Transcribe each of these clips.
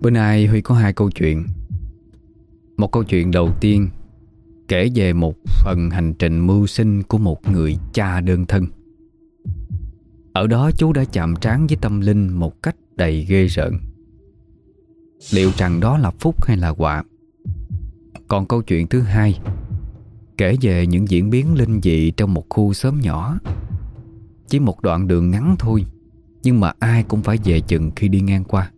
Bữa nay Huy có hai câu chuyện. Một câu chuyện đầu tiên Kể về một phần hành trình mưu sinh Của một người cha đơn thân. Ở đó chú đã chạm trán với tâm linh Một cách đầy ghê rợn. Liệu rằng đó là phúc hay là quả Còn câu chuyện thứ hai Kể về những diễn biến linh dị Trong một khu xóm nhỏ. Chỉ một đoạn đường ngắn thôi, Nhưng mà ai cũng phải về chừng khi đi ngang qua.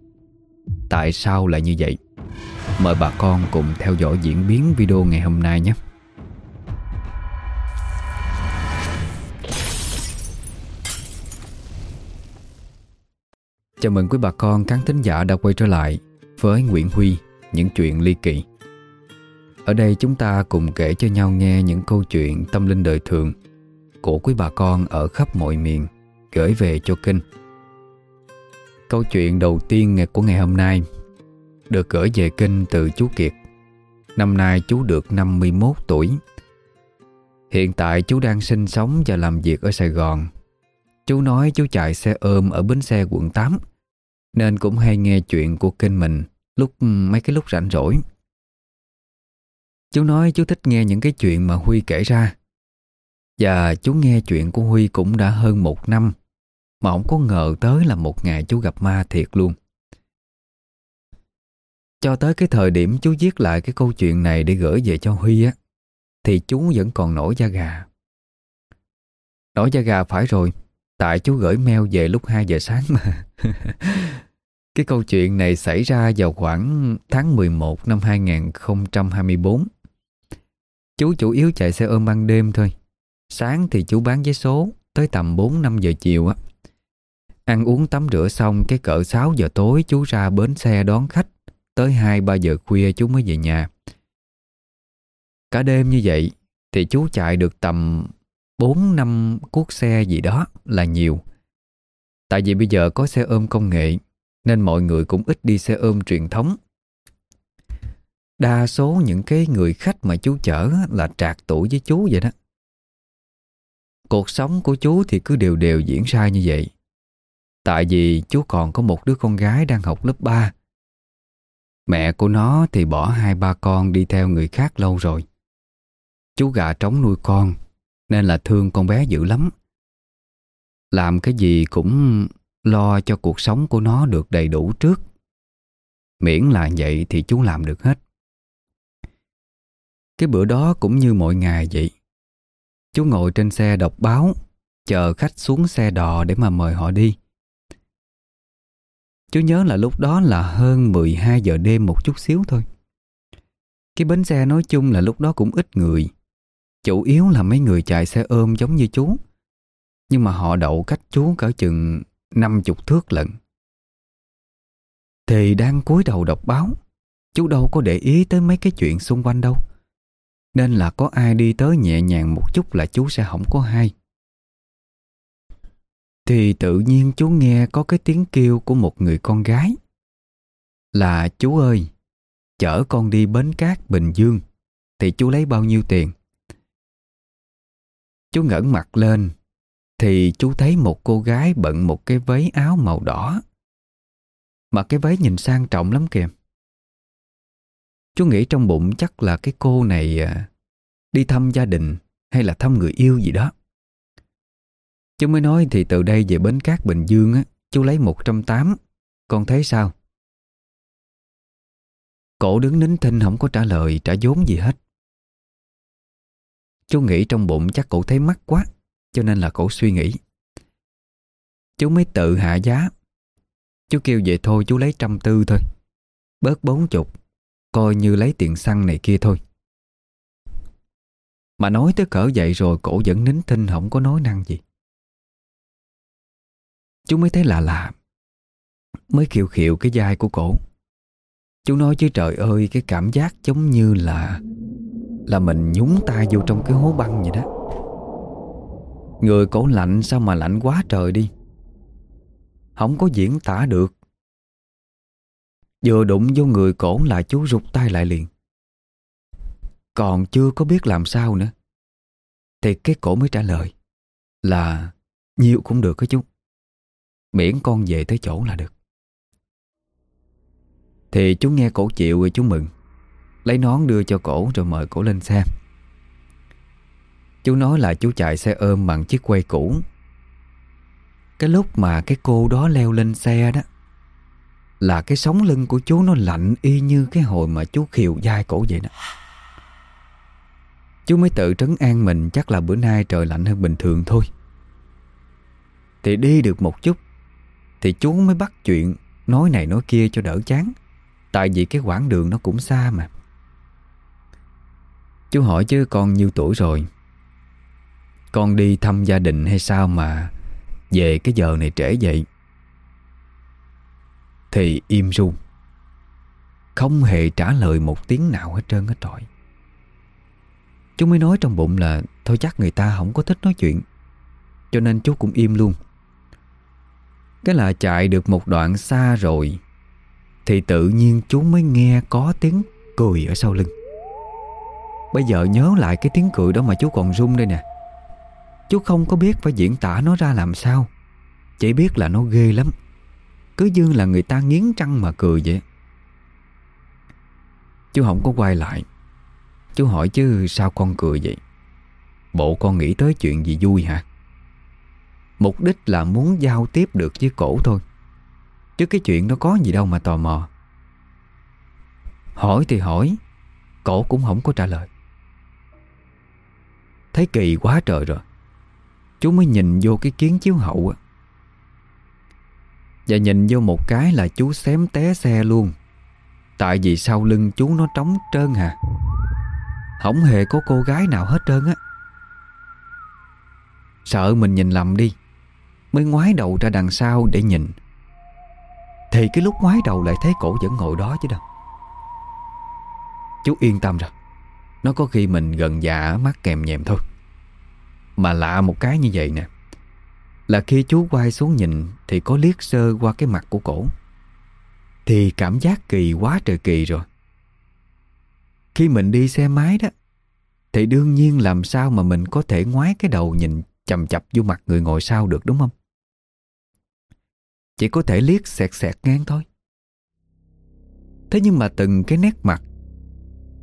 Tại sao lại như vậy? Mời bà con cùng theo dõi diễn biến video ngày hôm nay nhé Chào mừng quý bà con khán thính giả đã quay trở lại với Nguyễn Huy, những chuyện ly kỳ. Ở đây chúng ta cùng kể cho nhau nghe những câu chuyện tâm linh đời thường của quý bà con ở khắp mọi miền gửi về cho kênh. Câu chuyện đầu tiên của ngày hôm nay, được gửi về kênh từ chú Kiệt. Năm nay chú được 51 tuổi. Hiện tại chú đang sinh sống và làm việc ở Sài Gòn. Chú nói chú chạy xe ôm ở bến xe quận 8 nên cũng hay nghe chuyện của kênh mình lúc, mấy cái lúc rảnh rỗi. Chú nói chú thích nghe những cái chuyện mà Huy kể ra. Và chú nghe chuyện của Huy cũng đã hơn một năm mà ông có ngờ tới là một ngày chú gặp ma thiệt luôn. Cho tới cái thời điểm chú viết lại cái câu chuyện này để gửi về cho Huy á, thì chú vẫn còn nổi da gà. Nổi da gà phải rồi, tại chú gửi mail về lúc 2 giờ sáng mà. cái câu chuyện này xảy ra vào khoảng tháng 11 năm 2024. Chú chủ yếu chạy xe ôm ban đêm thôi. Sáng thì chú bán vé số tới tầm 4-5 giờ chiều á. Ăn uống tắm rửa xong, cái cỡ 6 giờ tối chú ra bến xe đón khách. Tới 2-3 giờ khuya chú mới về nhà. Cả đêm như vậy Thì chú chạy được tầm 4-5 cuốc xe gì đó là nhiều. Tại vì bây giờ có xe ôm công nghệ, Nên mọi người cũng ít đi xe ôm truyền thống. Đa số những cái người khách mà chú chở là trạc tuổi với chú vậy đó. Cuộc sống của chú thì cứ đều đều diễn ra như vậy. Tại vì chú còn có một đứa con gái đang học lớp 3 Mẹ của nó thì bỏ hai ba con đi theo người khác lâu rồi. Chú gà trống nuôi con nên là thương con bé dữ lắm. Làm cái gì cũng lo cho cuộc sống của nó được đầy đủ trước. Miễn là vậy thì chú làm được hết. Cái bữa đó cũng như mọi ngày vậy. Chú ngồi trên xe đọc báo, chờ khách xuống xe đò để mà mời họ đi. Chú nhớ là lúc đó là hơn 12 giờ đêm một chút xíu thôi. Cái bến xe nói chung là lúc đó cũng ít người. Chủ yếu là mấy người chạy xe ôm giống như chú. Nhưng mà họ đậu cách chú cỡ chừng 50 thước lận. Thì đang cúi đầu đọc báo, chú đâu có để ý tới mấy cái chuyện xung quanh đâu. Nên là có ai đi tới nhẹ nhàng một chút là chú sẽ không có hay. Thì tự nhiên chú nghe có cái tiếng kêu của một người con gái. Là chú ơi, chở con đi bến cát Bình Dương, thì chú lấy bao nhiêu tiền? Chú ngẩng mặt lên, thì chú thấy một cô gái bận một cái váy áo màu đỏ. Mà cái váy nhìn sang trọng lắm kìa. Chú nghĩ trong bụng chắc là cái cô này à, đi thăm gia đình hay là thăm người yêu gì đó. Chú mới nói thì từ đây về Bến Cát Bình Dương á, chú lấy 180, con thấy sao? Cổ đứng nín thinh không có trả lời, trả vốn gì hết. Chú nghĩ trong bụng chắc cổ thấy mắc quá, cho nên là cổ suy nghĩ. Chú mới tự hạ giá. Chú kêu vậy thôi chú lấy trăm tư thôi. Bớt bốn chục, coi như lấy tiền xăng này kia thôi. Mà nói tới cỡ vậy rồi cổ vẫn nín thinh không có nói năng gì. Chú mới thấy lạ lạ, Mới khiệu khiệu cái dai của cổ. Chú nói chứ trời ơi, Cái cảm giác giống như là Là mình nhúng tay vô trong cái hố băng vậy đó. Người cổ lạnh sao mà lạnh quá trời đi. Không có diễn tả được. Vừa đụng vô người cổ là chú rụt tay lại liền. Còn chưa có biết làm sao nữa. Thì cái cổ mới trả lời Là, nhiều cũng được đó chú. Miễn con về tới chỗ là được. Thì chú nghe cổ chịu rồi chú mừng. Lấy nón đưa cho cổ rồi mời cổ lên xe Chú nói là chú chạy xe ôm bằng chiếc quay cũ. Cái lúc mà cái cô đó leo lên xe đó, Là cái sống lưng của chú nó lạnh y như cái hồi mà chú khiều dai cổ vậy đó. Chú mới tự trấn an mình chắc là bữa nay trời lạnh hơn bình thường thôi. Thì đi được một chút thì chú mới bắt chuyện, Nói này nói kia cho đỡ chán. Tại vì cái quãng đường nó cũng xa mà. Chú hỏi chứ con nhiêu tuổi rồi? Con đi thăm gia đình hay sao mà Về cái giờ này trễ vậy? Thì im ru. Không hề trả lời một tiếng nào hết trơn hết trọi. Chú mới nói trong bụng là Thôi chắc người ta không có thích nói chuyện, Cho nên chú cũng im luôn. Cái là chạy được một đoạn xa rồi. Thì tự nhiên chú mới nghe có tiếng cười ở sau lưng. Bây giờ nhớ lại cái tiếng cười đó mà chú còn run đây nè. Chú không có biết phải diễn tả nó ra làm sao. Chỉ biết là nó ghê lắm. Cứ như là người ta nghiến răng mà cười vậy. Chú không có quay lại. Chú hỏi chứ sao con cười vậy? Bộ con nghĩ tới chuyện gì vui hả? Mục đích là muốn giao tiếp được với cổ thôi. Chứ cái chuyện đó có gì đâu mà tò mò. Hỏi thì hỏi, Cổ cũng không có trả lời. Thấy kỳ quá trời rồi. Chú mới nhìn vô cái kiến chiếu hậu Và nhìn vô một cái là chú xém té xe luôn. Tại vì sau lưng chú nó trống trơn hà Không hề có cô gái nào hết trơn á. Sợ mình nhìn lầm đi. Mới ngoái đầu ra đằng sau để nhìn. Thì cái lúc ngoái đầu lại thấy cổ vẫn ngồi đó chứ đâu. Chú yên tâm rồi. Nó có khi mình gần dạ mắt kèm nhèm thôi. Mà lạ một cái như vậy nè. Là khi chú quay xuống nhìn Thì có liếc sơ qua cái mặt của cổ. Thì cảm giác kỳ quá trời kỳ rồi. Khi mình đi xe máy đó, Thì đương nhiên làm sao mà mình có thể ngoái cái đầu nhìn chầm chập vô mặt người ngồi sau được, đúng không? Chỉ có thể liếc xẹt xẹt ngang thôi. Thế nhưng mà từng cái nét mặt,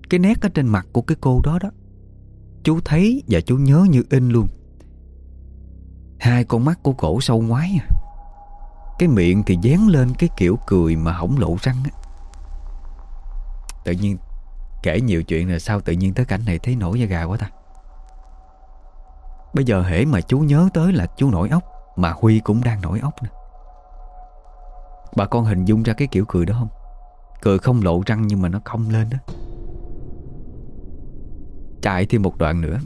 Cái nét ở trên mặt của cái cô đó đó, Chú thấy và chú nhớ như in luôn. Hai con mắt của cổ sâu ngoái à. Cái miệng thì dán lên cái kiểu cười mà hổng lộ răng á. Tự nhiên kể nhiều chuyện rồi sao tự nhiên tới cảnh này thấy nổi da gà quá ta. Bây giờ hễ mà chú nhớ tới là chú nổi ốc, Mà Huy cũng đang nổi ốc nè Bà con hình dung ra cái kiểu cười đó không? Cười không lộ răng nhưng mà nó cong lên đó. Chạy thêm một đoạn nữa.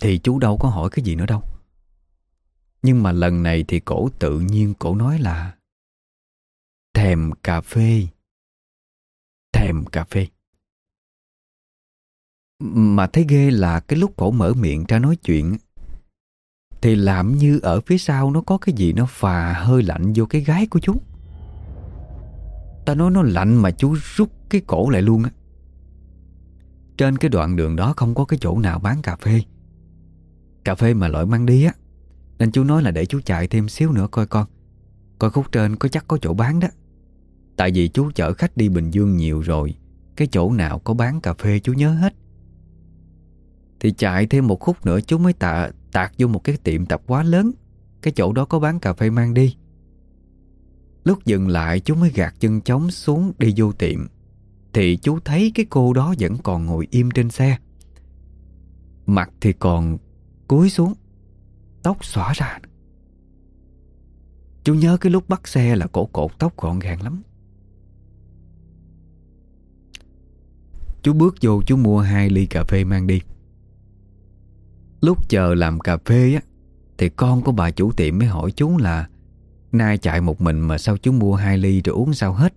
Thì chú đâu có hỏi cái gì nữa đâu. Nhưng mà lần này thì cổ tự nhiên cổ nói là, Thèm cà phê. Thèm cà phê. Mà thấy ghê là cái lúc cổ mở miệng ra nói chuyện thì làm như ở phía sau nó có cái gì nó phà hơi lạnh vô cái gái của chú. Ta nói nó lạnh mà chú rút cái cổ lại luôn á. Trên cái đoạn đường đó không có cái chỗ nào bán cà phê. Cà phê mà loại mang đi á. Nên chú nói là để chú chạy thêm xíu nữa coi con. Coi khúc trên có chắc có chỗ bán đó. Tại vì chú chở khách đi Bình Dương nhiều rồi, Cái chỗ nào có bán cà phê chú nhớ hết. Thì chạy thêm một khúc nữa chú mới tạ Tạt vô một cái tiệm tạp hóa lớn. Cái chỗ đó có bán cà phê mang đi. Lúc dừng lại, chú mới gạt chân chống xuống đi vô tiệm. Thì chú thấy cái cô đó vẫn còn ngồi im trên xe. Mặt thì còn cúi xuống, Tóc xõa ra. Chú nhớ cái lúc bắt xe là cổ cột tóc gọn gàng lắm. Chú bước vô, chú mua hai ly cà phê mang đi. Lúc chờ làm cà phê á, Thì con của bà chủ tiệm mới hỏi chú là, Nay chạy một mình mà sao chú mua hai ly rồi uống sao hết?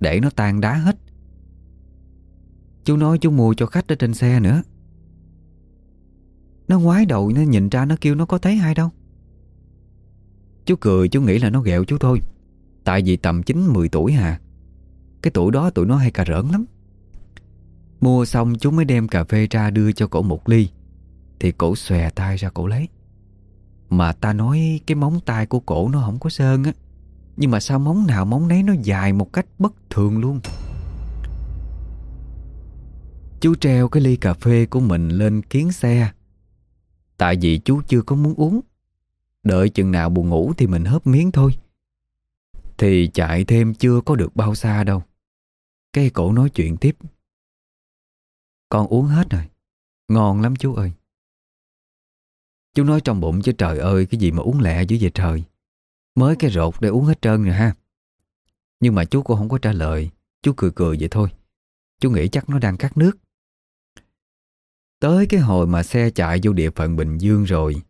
Để nó tan đá hết. Chú nói chú mua cho khách ở trên xe nữa. Nó ngoái đầu, nó nhìn ra, nó kêu nó có thấy ai đâu. Chú cười, chú nghĩ là nó ghẹo chú thôi. Tại vì tầm 9-10 tuổi hà. Cái tuổi đó tụi nó hay cà rỡn lắm. Mua xong chú mới đem cà phê ra đưa cho cổ một ly thì cổ xòe tay ra cổ lấy. Mà ta nói cái móng tay của cổ nó không có sơn á. Nhưng mà sao móng nào móng nấy nó dài một cách bất thường luôn? Chú treo cái ly cà phê của mình lên kiến xe. Tại vì chú chưa có muốn uống. Đợi chừng nào buồn ngủ thì mình hớp miếng thôi. Thì chạy thêm chưa có được bao xa đâu. Cái cổ nói chuyện tiếp. Con uống hết rồi. Ngon lắm chú ơi. Chú nói trong bụng chứ trời ơi, Cái gì mà uống lẹ dữ vậy trời. Mới cái rột để uống hết trơn rồi ha. Nhưng mà chú cũng không có trả lời, Chú cười cười vậy thôi. Chú nghĩ chắc nó đang cắt nước. Tới cái hồi mà xe chạy vô địa phận Bình Dương rồi,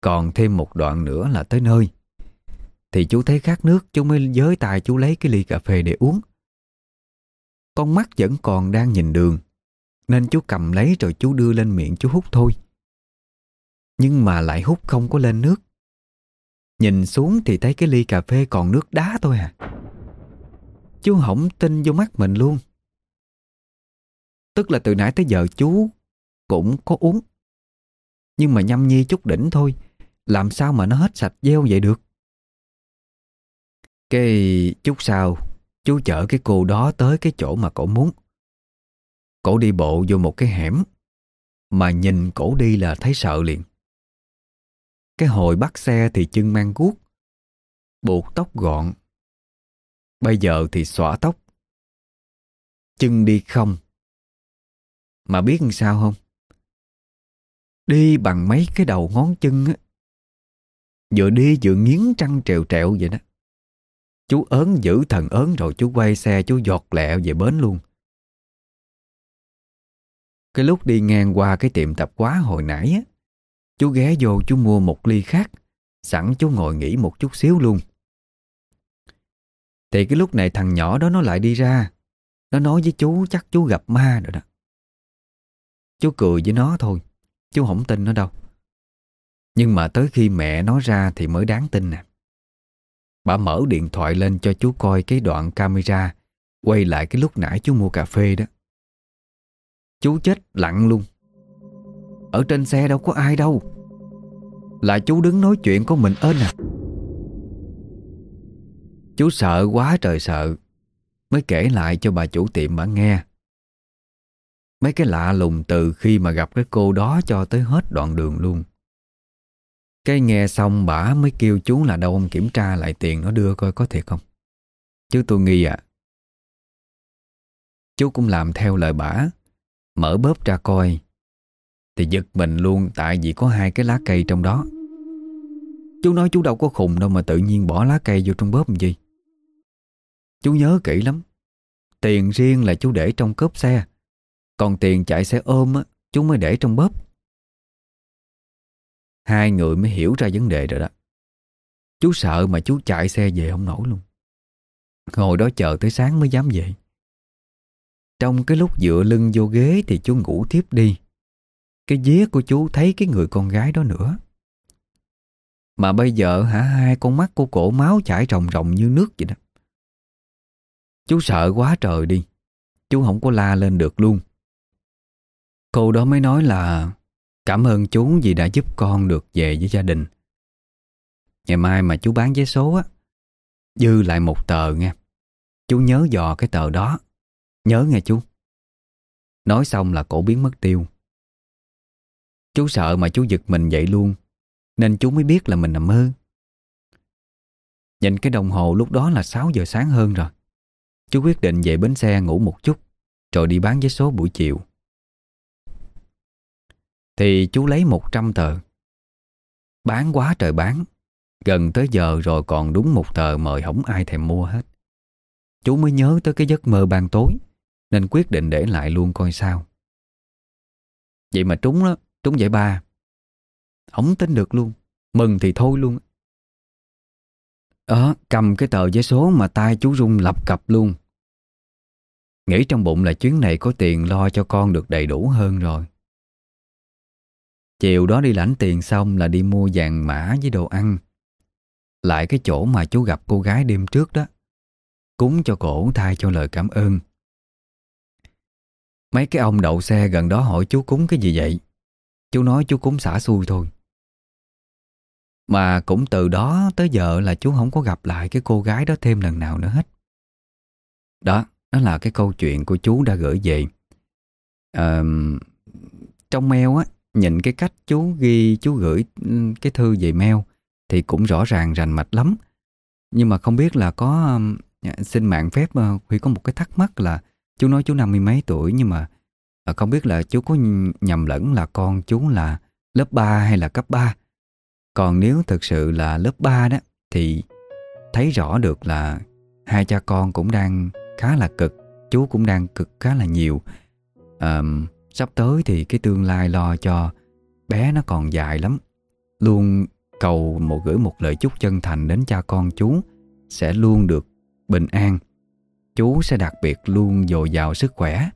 Còn thêm một đoạn nữa là tới nơi. Thì chú thấy khát nước, Chú mới giới tay chú lấy cái ly cà phê để uống. Con mắt vẫn còn đang nhìn đường, Nên chú cầm lấy rồi chú đưa lên miệng chú hút thôi. Nhưng mà lại hút không có lên nước Nhìn xuống thì thấy cái ly cà phê còn nước đá thôi à Chú hổng tin vô mắt mình luôn Tức là từ nãy tới giờ chú cũng có uống. Nhưng mà nhâm nhi chút đỉnh thôi, làm sao mà nó hết sạch gieo vậy được? Cái chút sau, chú chở cái cô đó tới cái chỗ mà cổ muốn. Cổ đi bộ vô một cái hẻm, mà nhìn cổ đi là thấy sợ liền. Cái hồi bắt xe thì chân mang guốc, buộc tóc gọn. Bây giờ thì xõa tóc. Chân đi không. Mà biết làm sao không? Đi bằng mấy cái đầu ngón chân á Vừa đi vừa nghiến trăng trèo trèo vậy đó Chú ớn giữ thần ớn rồi chú quay xe chú giọt lẹ về bến luôn Cái lúc đi ngang qua cái tiệm tạp hóa hồi nãy á Chú ghé vô chú mua một ly khác. Sẵn chú ngồi nghỉ một chút xíu luôn. Thì cái lúc này thằng nhỏ đó nó lại đi ra. Nó nói với chú, chắc chú gặp ma rồi đó. Chú cười với nó thôi, Chú không tin nó đâu. Nhưng mà tới khi mẹ nói ra Thì mới đáng tin nè. Bà mở điện thoại lên cho chú coi Cái đoạn camera, Quay lại cái lúc nãy chú mua cà phê đó. Chú chết lặng luôn. Ở trên xe đâu có ai đâu Là chú đứng nói chuyện có mình ên à Chú sợ quá trời sợ Mới kể lại cho bà chủ tiệm bà nghe Mấy cái lạ lùng từ khi mà gặp cái cô đó cho tới hết đoạn đường luôn. Cái nghe xong bả mới kêu chú là đâu ông kiểm tra lại tiền nó đưa coi có thiệt không. Chứ tôi nghi à. Chú cũng làm theo lời bả, mở bóp ra coi. Thì giật mình luôn tại vì có hai cái lá cây trong đó. Chú nói chú đâu có khùng đâu mà tự nhiên bỏ lá cây vô trong bóp làm gì. Chú nhớ kỹ lắm. Tiền riêng là chú để trong cốp xe. Còn tiền chạy xe ôm á, chú mới để trong bóp. Hai người mới hiểu ra vấn đề rồi đó. Chú sợ mà chú chạy xe về không nổi luôn. Ngồi đó chờ tới sáng mới dám về. Trong cái lúc dựa lưng vô ghế thì chú ngủ tiếp đi. Cái vía của chú thấy cái người con gái đó nữa. Mà bây giờ hả, hai con mắt của cổ máu chảy ròng ròng như nước vậy đó. Chú sợ quá trời đi. Chú không có la lên được luôn. Cô đó mới nói là, Cảm ơn chú vì đã giúp con được về với gia đình Ngày mai mà chú bán vé số á, Dư lại một tờ nghe Chú nhớ dò cái tờ đó Nhớ nghe chú Nói xong là cổ biến mất tiêu Chú sợ mà chú giật mình dậy luôn, Nên chú mới biết là mình nằm mơ. Nhìn cái đồng hồ lúc đó là 6 giờ sáng hơn rồi. Chú quyết định về bến xe ngủ một chút, Rồi đi bán vé số buổi chiều. Thì chú lấy 100 tờ. Bán quá trời bán, Gần tới giờ rồi còn đúng một tờ mời không ai thèm mua hết. Chú mới nhớ tới cái giấc mơ ban tối, Nên quyết định để lại luôn coi sao. Vậy mà trúng đó Đúng vậy ba. Không tin được luôn. Mừng thì thôi luôn. Ờ cầm cái tờ giấy số mà tay chú rung lập cập luôn. Nghĩ trong bụng là chuyến này có tiền lo cho con được đầy đủ hơn rồi. Chiều đó đi lãnh tiền xong là đi mua vàng mã với đồ ăn. Lại cái chỗ mà chú gặp cô gái đêm trước đó. Cúng cho cổ, thay cho lời cảm ơn. Mấy cái ông đậu xe gần đó hỏi chú cúng cái gì vậy? Chú nói chú cũng xả xui thôi Mà cũng từ đó tới giờ là chú không có gặp lại cái cô gái đó thêm lần nào nữa hết. Đó, đó là cái câu chuyện của chú đã gửi về. À, trong mail á, nhìn cái cách chú ghi, chú gửi cái thư về mail thì cũng rõ ràng rành mạch lắm. Nhưng mà không biết là có xin mạng phép ờ, Huy có một cái thắc mắc là chú nói chú năm mươi mấy tuổi nhưng mà à, không biết là chú có nhầm lẫn là con chú là lớp 3 hay là cấp 3. Còn nếu thực sự là lớp 3 đó thì thấy rõ được là hai cha con cũng đang khá là cực, chú cũng đang cực khá là nhiều. À, sắp tới thì cái tương lai lo cho bé nó còn dài lắm. Luôn cầu một gửi một lời chúc chân thành đến cha con chú sẽ luôn được bình an. Chú sẽ đặc biệt luôn dồi dào sức khỏe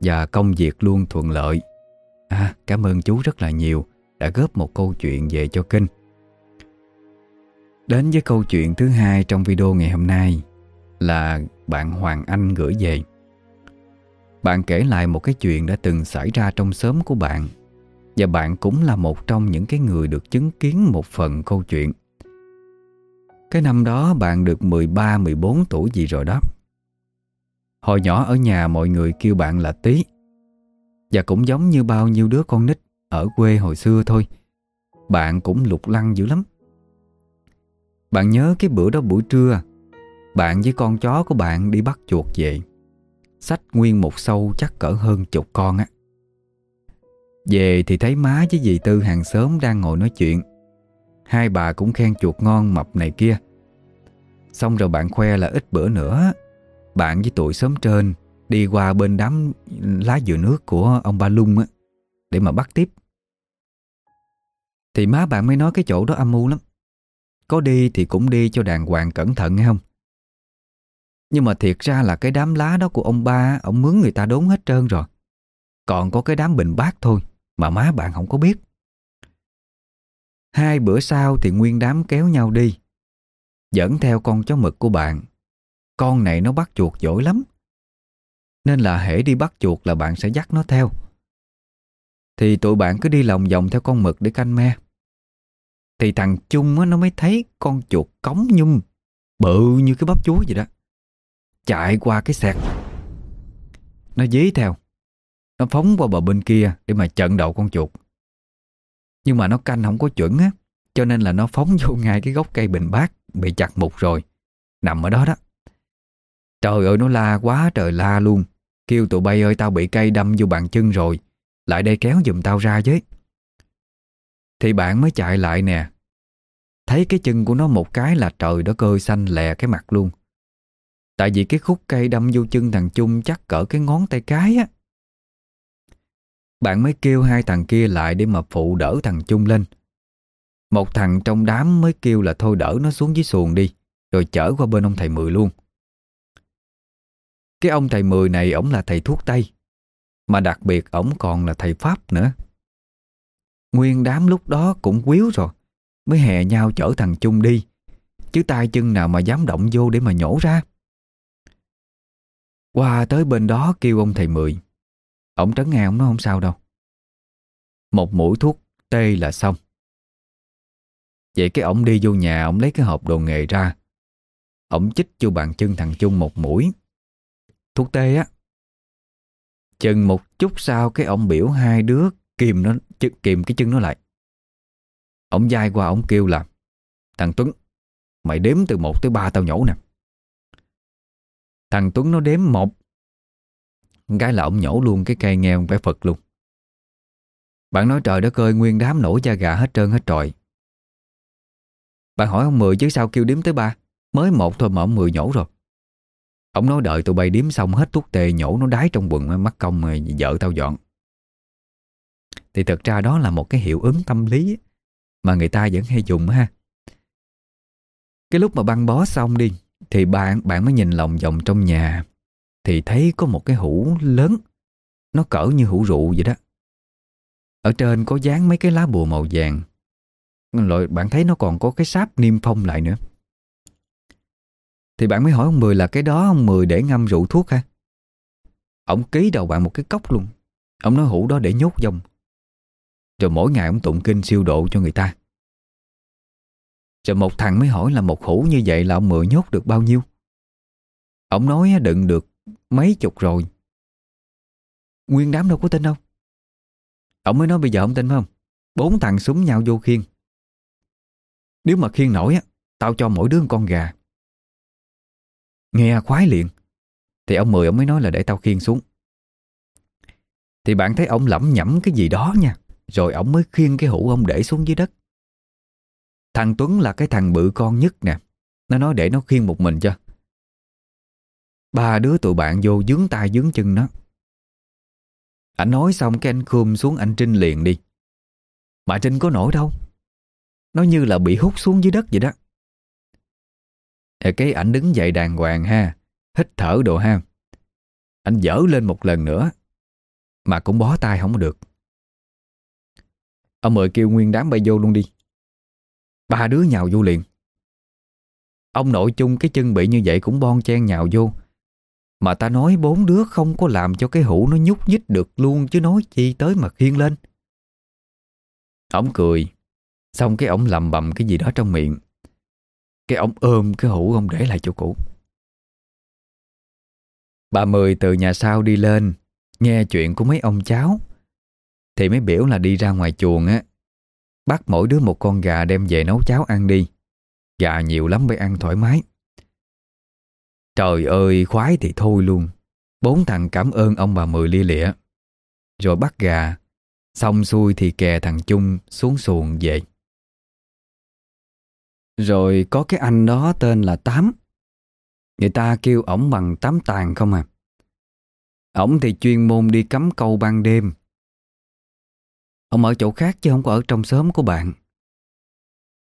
và công việc luôn thuận lợi. À, cảm ơn chú rất là nhiều đã góp một câu chuyện về cho kênh. Đến với câu chuyện thứ hai trong video ngày hôm nay là bạn Hoàng Anh gửi về. Bạn kể lại một cái chuyện đã từng xảy ra trong xóm của bạn và bạn cũng là một trong những cái người được chứng kiến một phần câu chuyện. Cái năm đó bạn được 13-14 tuổi gì rồi đó. Hồi nhỏ ở nhà mọi người kêu bạn là Tí Và cũng giống như bao nhiêu đứa con nít ở quê hồi xưa thôi, Bạn cũng lục lăng dữ lắm. Bạn nhớ cái bữa đó buổi trưa, Bạn với con chó của bạn đi bắt chuột về. Xách nguyên một sâu chắc cỡ hơn chục con á. Về thì thấy má với dì Tư hàng xóm đang ngồi nói chuyện. Hai bà cũng khen chuột ngon mập này kia. Xong rồi bạn khoe là ít bữa nữa bạn với tụi xóm trên Đi qua bên đám lá dừa nước của ông ba Lung á, Để mà bắt tiếp. Thì má bạn mới nói cái chỗ đó âm mưu lắm. Có đi thì cũng đi cho đàng hoàng cẩn thận, nghe không? Nhưng mà thiệt ra là cái đám lá đó của ông ba, Ông mướn người ta đốn hết trơn rồi. Còn có cái đám bình bát thôi, Mà má bạn không có biết. Hai bữa sau thì nguyên đám kéo nhau đi, Dẫn theo con chó mực của bạn. Con này nó bắt chuột giỏi lắm. Nên là hễ đi bắt chuột là bạn sẽ dắt nó theo. Thì tụi bạn cứ đi lòng vòng theo con mực để canh me. Thì thằng Chung nó mới thấy con chuột cống nhum Bự như cái bắp chuối vậy đó. Chạy qua cái sẹt Nó dí theo. Nó phóng qua bờ bên kia Để mà trận đầu con chuột. Nhưng mà nó canh không có chuẩn á, Cho nên là nó phóng vô ngay cái gốc cây bình bát Bị chặt mục rồi, Nằm ở đó đó. Trời ơi, nó la quá trời la luôn. Kêu tụi bay ơi, tao bị cây đâm vô bàn chân rồi. Lại đây kéo giùm tao ra với. Thì bạn mới chạy lại nè. Thấy cái chân của nó một cái là trời đó cơi xanh lè cái mặt luôn. Tại vì cái khúc cây đâm vô chân thằng Chung chắc cỡ cái ngón tay cái á. Bạn mới kêu hai thằng kia lại để mà phụ đỡ thằng Chung lên. Một thằng trong đám mới kêu là thôi đỡ nó xuống dưới xuồng đi, Rồi chở qua bên ông thầy Mười luôn. Cái ông thầy Mười này ổng là thầy thuốc Tây, Mà đặc biệt ổng còn là thầy Pháp nữa. Nguyên đám lúc đó cũng quýu rồi, Mới hè nhau chở thằng Chung đi, Chứ tay chân nào mà dám động vô để mà nhổ ra. Qua tới bên đó kêu ông thầy Mười Ông trấn nghe ông nói không sao đâu. Một mũi thuốc tê là xong. Vậy cái ổng đi vô nhà, Ổng lấy cái hộp đồ nghề ra, Ổng chích vô bàn chân thằng Chung một mũi. Thuốc tê á, Chừng một chút sau Cái ông biểu hai đứa kìm nó kìm cái chân nó lại. Ông dai qua ông kêu là, Thằng Tuấn, Mày đếm từ một tới ba tao nhổ nè. Thằng Tuấn nó đếm một. Cái là ông nhổ luôn cái cây nghe vẻ Phật luôn. Bạn nói trời đất ơi, Nguyên đám nổi da gà hết trơn hết trọi bạn hỏi ông Mười chứ sao kêu đếm tới ba? Mới một thôi mà ông Mười nhổ rồi. Ông nói đợi tụi bay điếm xong hết thuốc tê nhổ nó đái trong quần, mắc công ờ, vợ tao dọn. Thì thật ra đó là một cái hiệu ứng tâm lý Mà người ta vẫn hay dùng ha. Cái lúc mà băng bó xong đi, Thì bạn bạn mới nhìn lòng vòng trong nhà, Thì thấy có một cái hũ lớn, Nó cỡ như hũ rượu vậy đó. Ở trên có dán mấy cái lá bùa màu vàng. Rồi bạn thấy nó còn có cái sáp niêm phong lại nữa. Thì bạn mới hỏi ông Mười là cái đó ông Mười để ngâm rượu thuốc ha Ông ký đầu bạn một cái cốc luôn. Ông nói hũ đó để nhốt dông Rồi mỗi ngày ông tụng kinh siêu độ cho người ta. Rồi một thằng mới hỏi là một hũ như vậy là ông Mười nhốt được bao nhiêu? Ông nói đựng được mấy chục rồi. Nguyên đám đâu có tin đâu. Ông mới nói bây giờ ông tin phải không? Bốn thằng súng nhau vô khiên. Nếu mà khiên nổi á, Tao cho mỗi đứa con gà. Nghe khoái liền. Thì ông Mười ông mới nói là để tao khiên xuống. Thì bạn thấy ông lẩm nhẩm cái gì đó nha. Rồi ông mới khiên cái hũ ông để xuống dưới đất. Thằng Tuấn là cái thằng bự con nhất nè. Nó nói để nó khiên một mình cho. Ba đứa tụi bạn vô dướng tay dướng chân nó. Anh nói xong cái anh khum xuống anh Trinh liền đi. Mà Trinh có nổi đâu. Nó như là bị hút xuống dưới đất vậy đó. Cái ảnh đứng dậy đàng hoàng ha. Hít thở đồ ha. Anh dở lên một lần nữa, Mà cũng bó tay không được. Ông mời kêu nguyên đám bay vô luôn đi. Ba đứa nhào vô liền. Ông nội chung cái chân bị như vậy cũng bon chen nhào vô. Mà ta nói bốn đứa không có làm cho cái hũ nó nhúc nhích được luôn Chứ nói chi tới mà khiên lên. Ông cười, Xong cái ông lầm bầm cái gì đó trong miệng. Cái ông ôm, cái hũ ông để lại chỗ cũ. Bà Mười từ nhà sau đi lên, Nghe chuyện của mấy ông cháu, Thì mới biểu là đi ra ngoài chuồng á. Bắt mỗi đứa một con gà đem về nấu cháo ăn đi. Gà nhiều lắm mới ăn thoải mái. Trời ơi, khoái thì thôi luôn. Bốn thằng cảm ơn ông bà Mười lia lịa. Rồi bắt gà, Xong xuôi thì kè thằng Chung xuống xuồng về. Rồi có cái anh đó tên là Tám. Người ta kêu ổng bằng tám tàn không à? Ổng thì chuyên môn đi cắm câu ban đêm. Ông ở chỗ khác chứ không có ở trong xóm của bạn.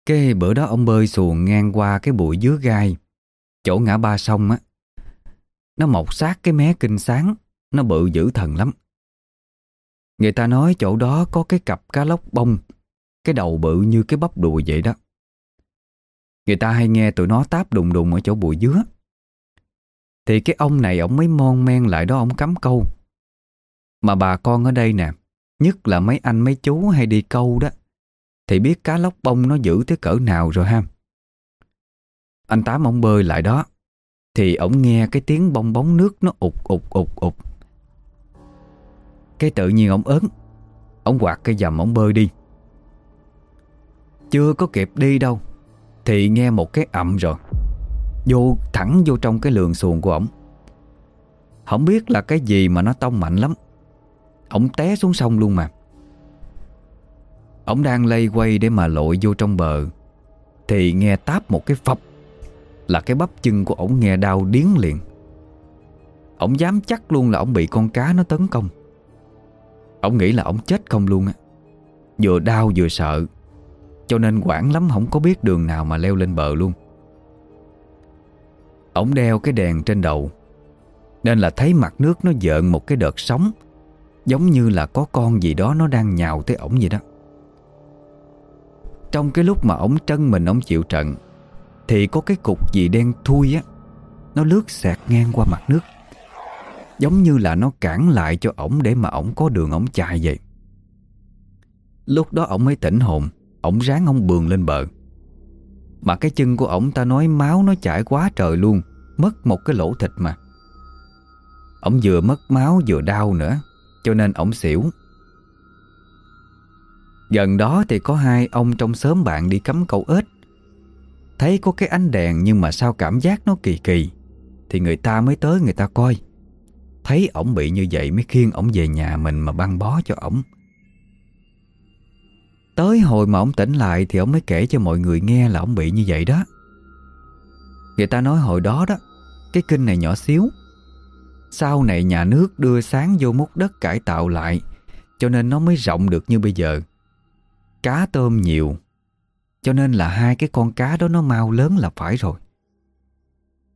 Cái bữa đó ông bơi xuồng ngang qua cái bụi dứa gai, Chỗ ngã ba sông á. Nó mọc sát cái mé kinh sáng, Nó bự dữ thần lắm. Người ta nói chỗ đó có cái cặp cá lóc bông, Cái đầu bự như cái bắp đùi vậy đó. Người ta hay nghe tụi nó táp đùng đùng ở chỗ bụi dứa. Thì cái ông này, ông mới mon men lại đó, ông cắm câu. Mà bà con ở đây nè, Nhất là mấy anh, mấy chú hay đi câu đó, Thì biết cá lóc bông nó giữ tới cỡ nào rồi ha. Anh Tám, ông bơi lại đó, Thì ổng nghe cái tiếng bong bóng nước nó ụt ụt ụt ụt Cái tự nhiên ổng ớn Ổng quạt cái dầm ổng bơi đi. Chưa có kịp đi đâu. Thì nghe một cái ậm rồi. Vô, thẳng vô trong cái lường xuồng của ổng. Không biết là cái gì mà nó tông mạnh lắm. Ổng té xuống sông luôn mà. Ổng đang lây quay để mà lội vô trong bờ. Thì nghe táp một cái phập. Là cái bắp chân của ổng nghe đau điến liền. Ổng dám chắc luôn là ổng bị con cá nó tấn công. Ổng nghĩ là ổng chết không luôn á. Vừa đau vừa sợ. Cho nên quảng lắm không có biết đường nào mà leo lên bờ luôn. Ông đeo cái đèn trên đầu, Nên là thấy mặt nước nó dợn một cái đợt sóng, Giống như là có con gì đó nó đang nhào tới ổng vậy đó. Trong cái lúc mà ổng trân mình, ổng chịu trận, Thì có cái cục gì đen thui á, Nó lướt xẹt ngang qua mặt nước, Giống như là nó cản lại cho ổng để mà ổng có đường ổng chạy vậy. Lúc đó ổng mới tỉnh hồn Ổng ráng ông bường lên bờ. Mà cái chân của ổng, ta nói máu nó chảy quá trời luôn, Mất một cái lỗ thịt mà. Ổng vừa mất máu vừa đau nữa, cho nên ổng xỉu. Gần đó thì có hai ông trong xóm bạn đi cắm câu ếch. Thấy có cái ánh đèn nhưng mà sao cảm giác nó kỳ kỳ, Thì người ta mới tới người ta coi. Thấy ổng bị như vậy mới khiêng ổng về nhà mình mà băng bó cho ổng. Tới hồi mà ông tỉnh lại thì ông mới kể cho mọi người nghe là ông bị như vậy đó. Người ta nói hồi đó đó, Cái kinh này nhỏ xíu. Sau này nhà nước đưa sáng vô múc đất cải tạo lại, Cho nên nó mới rộng được như bây giờ. Cá tôm nhiều, Cho nên là hai cái con cá đó nó mau lớn là phải rồi.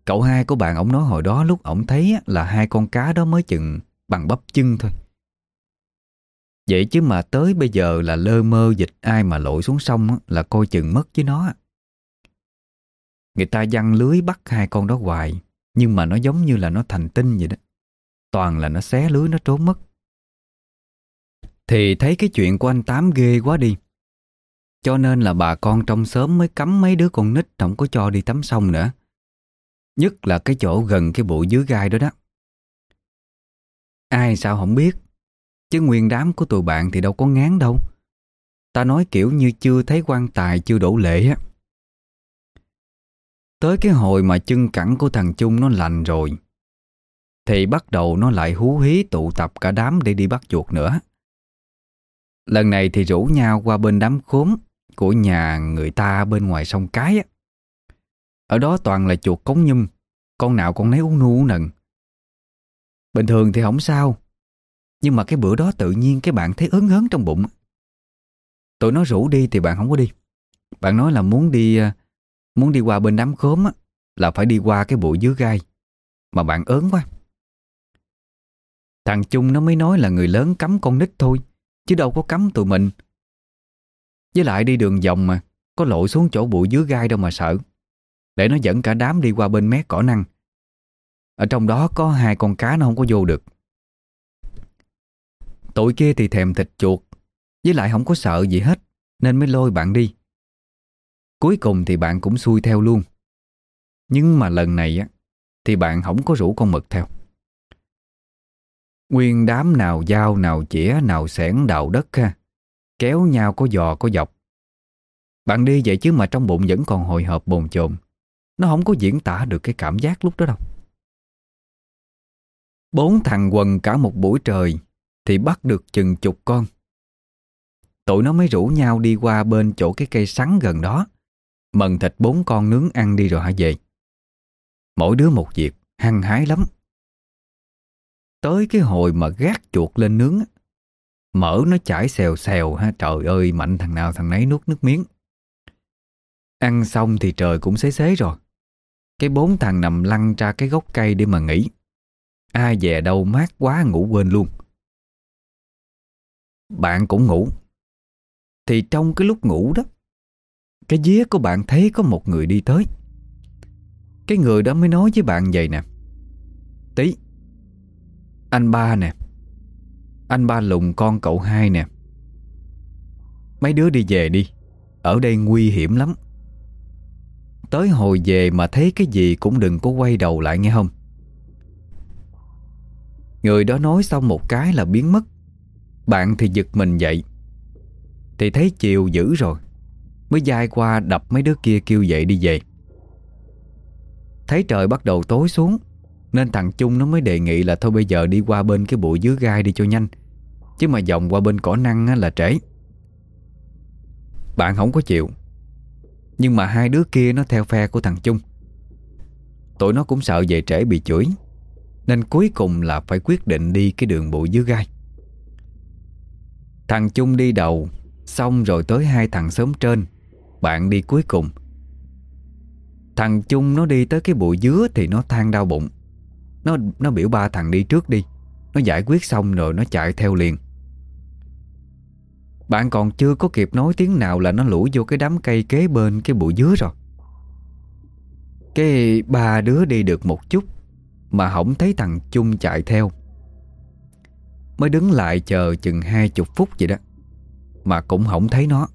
Cậu hai của bạn ổng nói hồi đó lúc ổng thấy là hai con cá đó mới chừng bằng bắp chân thôi. Vậy chứ mà tới bây giờ là lơ mơ dịch ai mà lội xuống sông là coi chừng mất với nó Người ta văng lưới bắt hai con đó hoài, Nhưng mà nó giống như là nó thành tinh vậy đó. Toàn là nó xé lưới nó trốn mất. Thì thấy cái chuyện của anh Tám ghê quá đi. Cho nên là bà con trong xóm mới cấm mấy đứa con nít Không có cho đi tắm sông nữa. Nhất là cái chỗ gần cái bụi dưới gai đó đó. Ai sao không biết? Chứ nguyên đám của tụi bạn thì đâu có ngán đâu. Ta nói kiểu như chưa thấy quan tài, chưa đổ lễ á. Tới cái hồi mà chân cẳng của thằng Chung nó lành rồi, Thì bắt đầu nó lại hú hí tụ tập cả đám để đi bắt chuột nữa. Lần này thì rủ nhau qua bên đám khốm Của nhà người ta bên ngoài sông Cái á. Ở đó toàn là chuột cống nhum, Con nào con nấy uống nu uống nần. Bình thường thì không sao nhưng mà cái bữa đó tự nhiên cái bạn thấy ớn hớn trong bụng. Tụi nó rủ đi thì bạn không có đi. Bạn nói là muốn đi ờ, Muốn đi qua bên đám khóm á, Là phải đi qua cái bụi dưới gai. Mà bạn ớn quá. Thằng Chung nó mới nói là người lớn cấm con nít thôi Chứ đâu có cấm tụi mình. Với lại đi đường vòng mà Có lội xuống chỗ bụi dưới gai đâu mà sợ. Để nó dẫn cả đám đi qua bên mé cỏ năng Ở trong đó có hai con cá nó không có vô được. Tụi kia thì thèm thịt chuột, Với lại không có sợ gì hết, Nên mới lôi bạn đi. Cuối cùng thì bạn cũng xuôi theo luôn. Nhưng mà lần này á, Thì bạn không có rủ con mực theo. Nguyên đám nào dao nào chĩa, nào sẻn đào đất ha, Kéo nhau có giò, có dọc. Bạn đi vậy chứ mà trong bụng vẫn còn hồi hộp bồn chồn, Nó không có diễn tả được cái cảm giác lúc đó đâu. Bốn thằng quần cả một buổi trời thì bắt được chừng chục con. Tụi nó mới rủ nhau đi qua bên chỗ cái cây sắn gần đó. Mần thịt bốn con nướng ăn đi rồi hả về. Mỗi đứa một việc, Hăng hái lắm. Tới cái hồi mà gác chuột lên nướng Mỡ nó chảy xèo xèo ha, Trời ơi, mạnh thằng nào thằng nấy nuốt nước miếng. Ăn xong thì trời cũng xế xế rồi. Cái bốn thằng nằm lăn ra cái gốc cây để mà nghỉ. Ai về đâu mát quá ngủ quên luôn. Bạn cũng ngủ. Thì trong cái lúc ngủ đó, Cái día của bạn thấy có một người đi tới. Cái người đó mới nói với bạn vậy nè. Tí, anh ba nè. Anh ba lùng con cậu hai nè. Mấy đứa đi về đi, Ở đây nguy hiểm lắm. Tới hồi về mà thấy cái gì cũng đừng có quay đầu lại nghe không? Người đó nói xong một cái là biến mất. Bạn thì giật mình dậy. Thì thấy chiều dữ rồi. Mới dai qua đập mấy đứa kia kêu dậy đi về. Thấy trời bắt đầu tối xuống nên thằng Chung nó mới đề nghị là thôi bây giờ đi qua bên cái bụi dưới gai đi cho nhanh. Chứ mà vòng qua bên cỏ năng là trễ. Bạn không có chịu. Nhưng mà hai đứa kia nó theo phe của thằng Chung, Tụi nó cũng sợ về trễ bị chửi Nên cuối cùng là phải quyết định đi cái đường bụi dưới gai. Thằng Chung đi đầu, Xong rồi tới hai thằng sớm trên. Bạn đi cuối cùng. Thằng Chung nó đi tới cái bụi dứa Thì nó than đau bụng. Nó nó biểu ba thằng đi trước đi. Nó giải quyết xong rồi nó chạy theo liền. Bạn còn chưa có kịp nói tiếng nào Là nó lủi vô cái đám cây kế bên Cái bụi dứa rồi. Cái ba đứa đi được một chút Mà không thấy thằng Chung chạy theo. Mới đứng lại chờ chừng hai chục phút vậy đó, Mà cũng không thấy nó.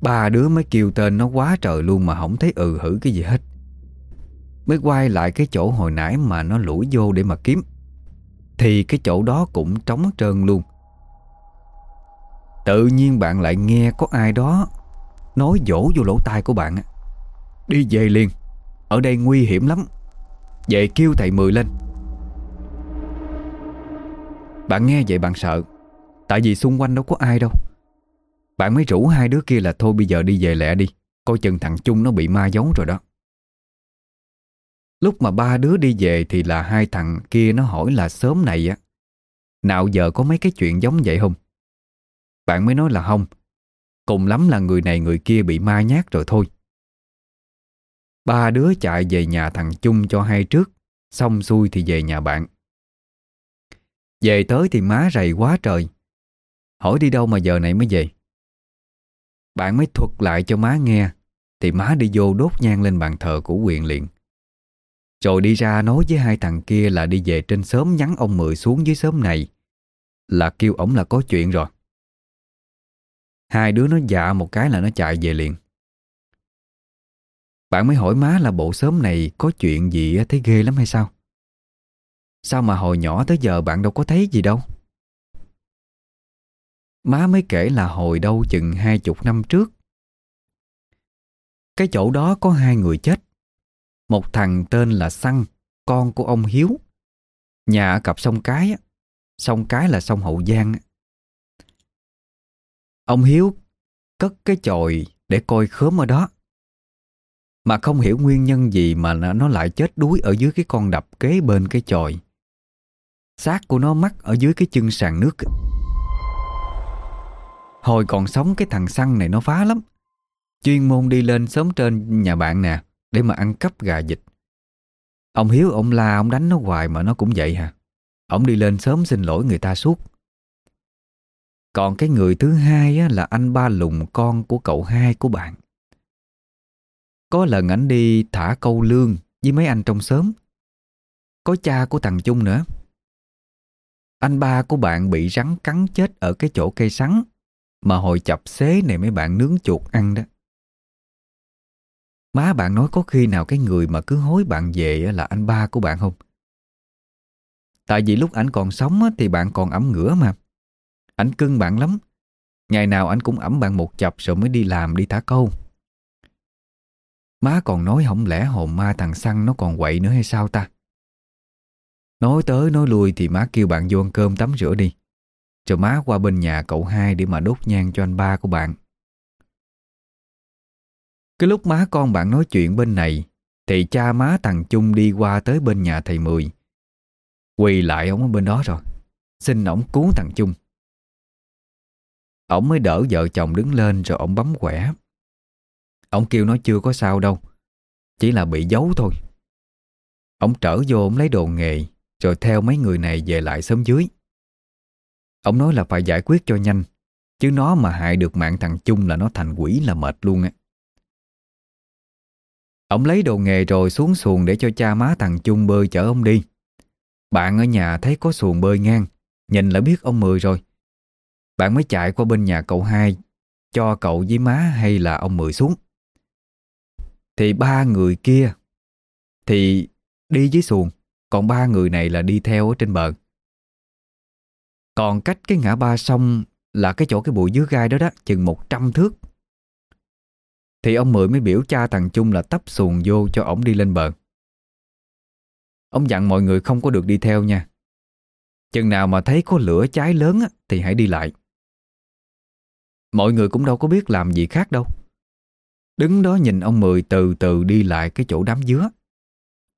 Ba đứa mới kêu tên nó quá trời luôn Mà không thấy ừ hử cái gì hết. Mới quay lại cái chỗ hồi nãy mà nó lủi vô để mà kiếm. Thì cái chỗ đó cũng trống trơn luôn. Tự nhiên bạn lại nghe có ai đó Nói dỗ vô lỗ tai của bạn Đi về liền. Ở đây nguy hiểm lắm. Về kêu thầy Mười lên. Bạn nghe vậy bạn sợ. Tại vì xung quanh đâu có ai đâu. Bạn mới rủ hai đứa kia là thôi bây giờ đi về lẹ đi. Coi chừng thằng Chung nó bị ma giấu rồi đó. Lúc mà ba đứa đi về thì là hai thằng kia nó hỏi là sớm này á, Nào giờ có mấy cái chuyện giống vậy không? Bạn mới nói là không, Cùng lắm là người này người kia bị ma nhát rồi thôi. Ba đứa chạy về nhà thằng Chung cho hai trước, Xong xuôi thì về nhà bạn. Về tới thì má rầy quá trời. Hỏi đi đâu mà giờ này mới về? Bạn mới thuật lại cho má nghe, Thì má đi vô đốt nhang lên bàn thờ của quyền liền. Rồi đi ra nói với hai thằng kia là đi về trên sớm nhắn ông Mười xuống dưới sớm này, Là kêu ổng là có chuyện rồi. Hai đứa nó dạ một cái là nó chạy về liền. Bạn mới hỏi má là bộ sớm này có chuyện gì thấy ghê lắm hay sao? Sao mà hồi nhỏ tới giờ bạn đâu có thấy gì đâu? Má mới kể là hồi đâu chừng hai chục năm trước. Cái chỗ đó có hai người chết. Một thằng tên là Xăng, Con của ông Hiếu. Nhà ở cặp sông Cái Sông Cái là sông Hậu Giang Ông Hiếu cất cái chòi để coi khớm ở đó. Mà không hiểu nguyên nhân gì mà nó lại chết đuối ở dưới cái con đập kế bên cái chòi xác của nó mắc ở dưới cái chân sàn nước. Hồi còn sống cái thằng săn này nó phá lắm. Chuyên môn đi lên sớm trên nhà bạn nè Để mà ăn cắp gà vịt. Ông Hiếu ông la ông đánh nó hoài mà nó cũng vậy hả? Ông đi lên sớm xin lỗi người ta suốt. Còn cái người thứ hai á, là anh ba lùng con của cậu hai của bạn. Có lần ảnh đi thả câu lương với mấy anh trong xóm. Có cha của thằng Trung nữa. Anh ba của bạn bị rắn cắn chết ở cái chỗ cây sắn mà hồi chập xế này mấy bạn nướng chuột ăn đó. Má bạn nói có khi nào cái người mà cứ hối bạn về là anh ba của bạn không? Tại vì lúc ảnh còn sống thì bạn còn ẩm ngửa mà. Ảnh cưng bạn lắm. Ngày nào anh cũng ẩm bạn một chập rồi mới đi làm đi thả câu. Má còn nói không lẽ hồn ma thằng Xăng nó còn quậy nữa hay sao ta? Nói tới nói lui thì má kêu bạn vô ăn cơm tắm rửa đi rồi má qua bên nhà cậu hai để mà đốt nhang cho anh ba của bạn. Cái lúc má con bạn nói chuyện bên này, thì cha má thằng Chung đi qua tới bên nhà thầy Mười. Quỳ lại ông ở bên đó rồi. Xin ổng cứu thằng Chung. ổng mới đỡ vợ chồng đứng lên rồi ổng bấm quẻ. ổng kêu nó chưa có sao đâu. Chỉ là bị giấu thôi. ổng trở vô ổng lấy đồ nghề rồi theo mấy người này về lại sớm dưới. Ông nói là phải giải quyết cho nhanh, Chứ nó mà hại được mạng thằng Chung là nó thành quỷ là mệt luôn á. Ông lấy đồ nghề rồi xuống xuồng để cho cha má thằng Chung bơi chở ông đi. Bạn ở nhà thấy có xuồng bơi ngang, Nhìn là biết ông Mười rồi. Bạn mới chạy qua bên nhà cậu hai, Cho cậu với má hay là ông Mười xuống. Thì ba người kia Thì đi với xuồng. Còn ba người này là đi theo ở trên bờ còn cách cái ngã ba sông là cái chỗ cái bụi dưới gai đó đó, chừng 100 thước. Thì ông Mười mới biểu cha thằng Chung là tấp xuồng vô cho ổng đi lên bờ. Ông dặn mọi người không có được đi theo nha. Chừng nào mà thấy có lửa cháy lớn thì hãy đi lại. Mọi người cũng đâu có biết làm gì khác đâu. Đứng đó nhìn ông Mười từ từ đi lại cái chỗ đám dứa.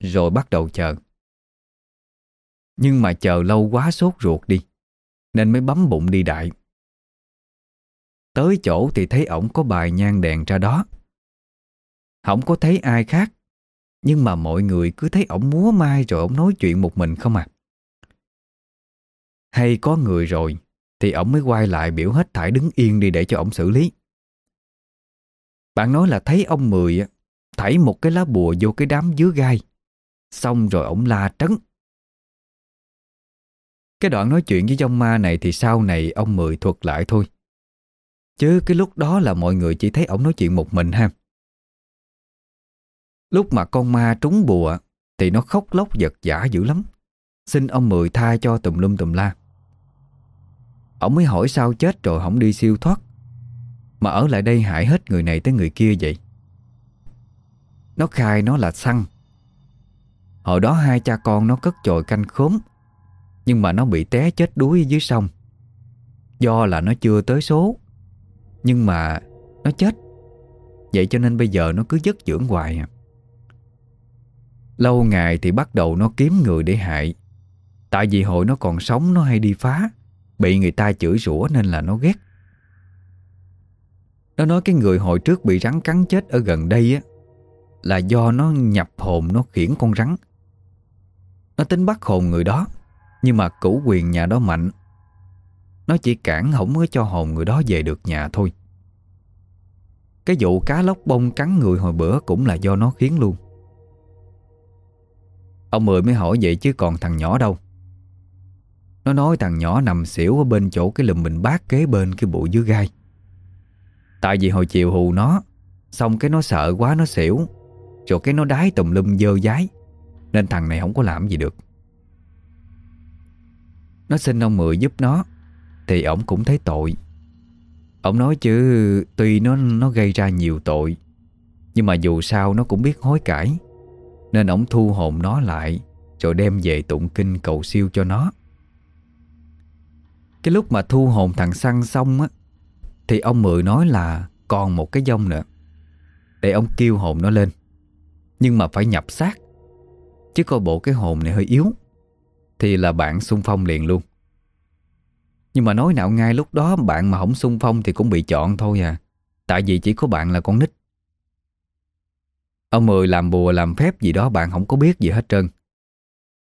Rồi bắt đầu chờ. Nhưng mà chờ lâu quá sốt ruột đi. Nên mới bấm bụng đi đại. Tới chỗ thì thấy ổng có bài nhang đèn ra đó. Không có thấy ai khác, Nhưng mà mọi người cứ thấy ổng múa mai Rồi ổng nói chuyện một mình không à. Hay có người rồi, Thì ổng mới quay lại biểu hết thải đứng yên đi để cho ổng xử lý. Bạn nói là thấy ông Mười Thảy một cái lá bùa vô cái đám dứa gai, Xong rồi ổng la trấn cái đoạn nói chuyện với dông ma này thì sau này ông Mười thuật lại thôi. Chứ cái lúc đó là mọi người chỉ thấy ông nói chuyện một mình ha. Lúc mà con ma trúng bùa thì nó khóc lóc giật giả dữ lắm. Xin ông Mười tha cho tùm lum tùm la. Ông mới hỏi sao chết rồi không đi siêu thoát. Mà ở lại đây hại hết người này tới người kia vậy. Nó khai nó là xăng. Hồi đó hai cha con nó cất chồi canh khốm nhưng mà nó bị té chết đuối dưới sông. Do là nó chưa tới số. Nhưng mà nó chết. Vậy cho nên bây giờ nó cứ dứt dưỡng hoài à. Lâu ngày thì bắt đầu nó kiếm người để hại. Tại vì hồi nó còn sống, nó hay đi phá. Bị người ta chửi rủa nên là nó ghét. Nó nói cái người hồi trước bị rắn cắn chết ở gần đây á, Là do nó nhập hồn nó khiển con rắn. Nó tính bắt hồn người đó nhưng mà cửu quyền nhà đó mạnh. Nó chỉ cản không mới cho hồn người đó về được nhà thôi. Cái vụ cá lóc bông cắn người hồi bữa cũng là do nó khiến luôn. Ông Mười mới hỏi vậy chứ còn thằng nhỏ đâu. Nó nói thằng nhỏ nằm xỉu ở bên chỗ cái lùm bình bát kế bên cái bụi dưới gai. Tại vì hồi chiều hù nó, Xong cái nó sợ quá nó xỉu, Rồi cái nó đái tùm lum dơ dái, Nên thằng này không có làm gì được. Nó xin ông Mười giúp nó. Thì ổng cũng thấy tội. Ông nói chứ, Tuy nó nó gây ra nhiều tội, Nhưng mà dù sao nó cũng biết hối cải. Nên ổng thu hồn nó lại, Rồi đem về tụng kinh cầu siêu cho nó. Cái lúc mà thu hồn thằng Săn xong á, Thì ông Mười nói là Còn một cái dông nữa, Để ông kêu hồn nó lên. Nhưng mà phải nhập xác, Chứ coi bộ cái hồn này hơi yếu. Thì là bạn xung phong liền luôn. Nhưng mà nói nào ngay lúc đó, Bạn mà không xung phong thì cũng bị chọn thôi à. Tại vì chỉ có bạn là con nít. Ông Mười làm bùa, làm phép gì đó bạn không có biết gì hết trơn.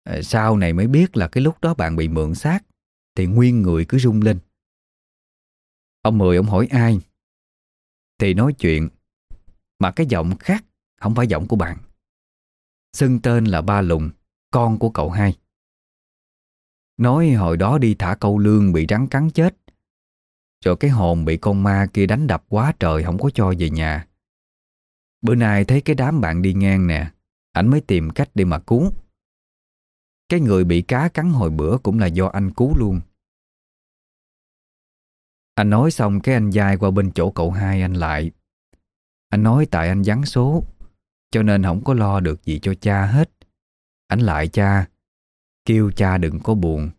Ờ, sau này mới biết là cái lúc đó bạn bị mượn xác, Thì nguyên người cứ rung lên. Ông Mười, ông hỏi ai? Thì nói chuyện, Mà cái giọng khác Không phải giọng của bạn. Xưng tên là Ba Lùng, Con của cậu hai. Nói hồi đó đi thả câu lương Bị rắn cắn chết. Rồi cái hồn bị con ma kia đánh đập quá trời Không có cho về nhà. Bữa nay thấy cái đám bạn đi ngang nè Anh mới tìm cách để mà cứu. Cái người bị cá cắn hồi bữa Cũng là do anh cứu luôn. Anh nói xong cái anh dai qua bên chỗ cậu hai anh lại. Anh nói tại anh vắng số, Cho nên không có lo được gì cho cha hết. Anh lại, cha Kêu cha đừng có buồn.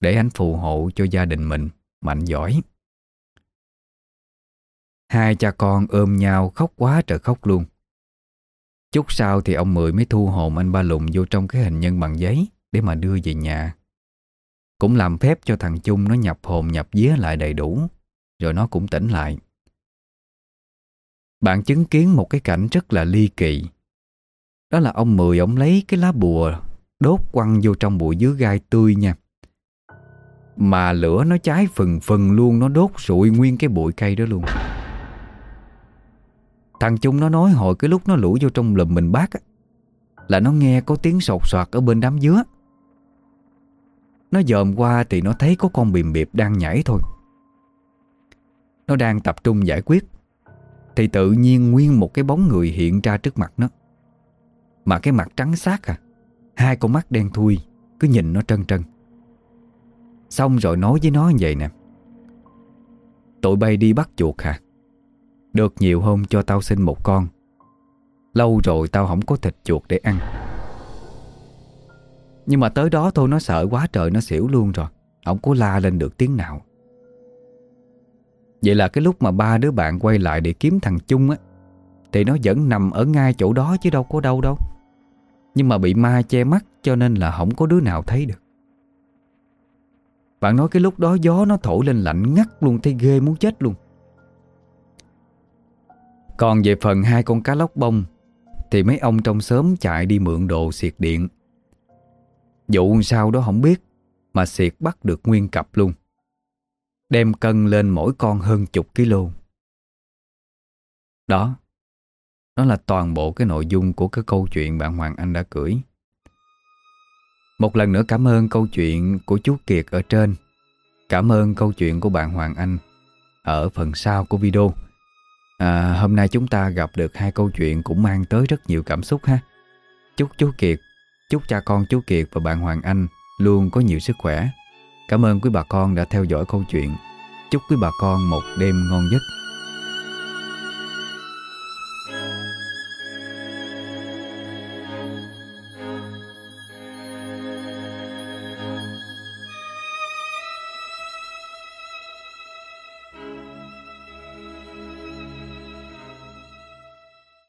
Để anh phù hộ cho gia đình mình, Mạnh giỏi. Hai cha con ôm nhau khóc quá trời khóc luôn. Chút sau thì ông Mười mới thu hồn anh ba lùng vô trong cái hình nhân bằng giấy Để mà đưa về nhà. Cũng làm phép cho thằng Chung nó nhập hồn nhập vía lại đầy đủ, Rồi nó cũng tỉnh lại. Bạn chứng kiến một cái cảnh rất là ly kỳ. Đó là ông Mười ông lấy cái lá bùa Đốt quăng vô trong bụi dứa gai tươi nha. Mà lửa nó cháy phần phần luôn Nó đốt rụi nguyên cái bụi cây đó luôn. Thằng Chung nó nói hồi cái lúc nó lũ vô trong lùm mình bác á, Là nó nghe có tiếng sột soạt ở bên đám dứa. Nó dòm qua thì nó thấy có con bìm biệp đang nhảy thôi. Nó đang tập trung giải quyết Thì tự nhiên nguyên một cái bóng người hiện ra trước mặt nó. Mà cái mặt trắng xác à Hai con mắt đen thui, Cứ nhìn nó trân trân. Xong rồi nói với nó vậy nè. Tụi bay đi bắt chuột hả? Được nhiều hôm cho tao sinh một con. Lâu rồi tao không có thịt chuột để ăn. Nhưng mà tới đó thôi, nó sợ quá trời, nó xỉu luôn rồi. Không có la lên được tiếng nào. Vậy là cái lúc mà ba đứa bạn quay lại để kiếm thằng Chung á, Thì nó vẫn nằm ở ngay chỗ đó chứ đâu có đâu đâu. Nhưng mà bị ma che mắt cho nên là không có đứa nào thấy được. Bạn nói cái lúc đó gió nó thổi lên lạnh ngắt luôn, thấy ghê muốn chết luôn. Còn về phần hai con cá lóc bông, Thì mấy ông trong xóm chạy đi mượn đồ xiệt điện. Vụ sao đó không biết, Mà xiệt bắt được nguyên cặp luôn. Đem cân lên mỗi con hơn chục kg Đó đó là toàn bộ cái nội dung của cái câu chuyện bạn Hoàng Anh đã gửi. Một lần nữa cảm ơn câu chuyện của chú Kiệt ở trên. Cảm ơn câu chuyện của bạn Hoàng Anh Ở phần sau của video. À, Hôm nay chúng ta gặp được hai câu chuyện cũng mang tới rất nhiều cảm xúc ha. Chúc chú Kiệt, chúc cha con chú Kiệt và bạn Hoàng Anh luôn có nhiều sức khỏe. Cảm ơn quý bà con đã theo dõi câu chuyện. Chúc quý bà con một đêm ngon giấc.